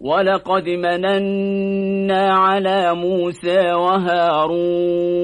ولقد مننا على موسى وهارون